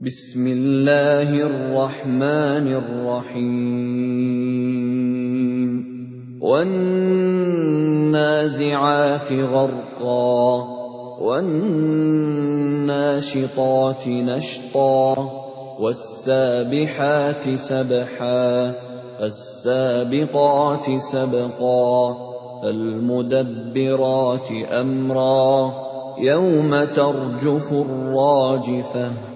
بسم الله الرحمن الرحيم. والنازعات غرقا والناشطات نشطا والسابحات سبحا فالسابقات سبقا فالمدبرات أمرا. يوم ترجف الراجفة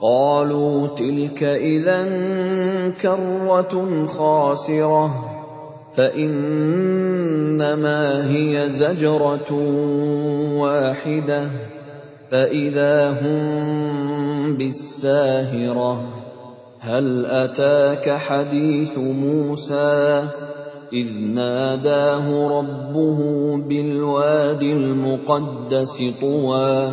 قالوا تلك اذا كرة خاسرة فإنما هي زجرة واحدة فإذا هم بالساهرة. هل أتاك حديث موسى؟ إذ ناداه ربه بالواد المقدس طوى.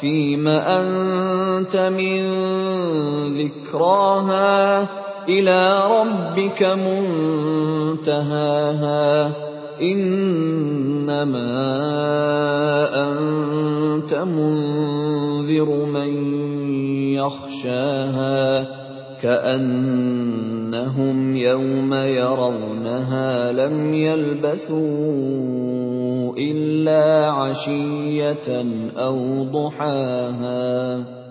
فيم أنت من ذكراها إلى ربك منتهاها إنما أنت منذر من يخشاها كأنهم يوم يرونها لم يلبثوا الا عشيه أو ضحاها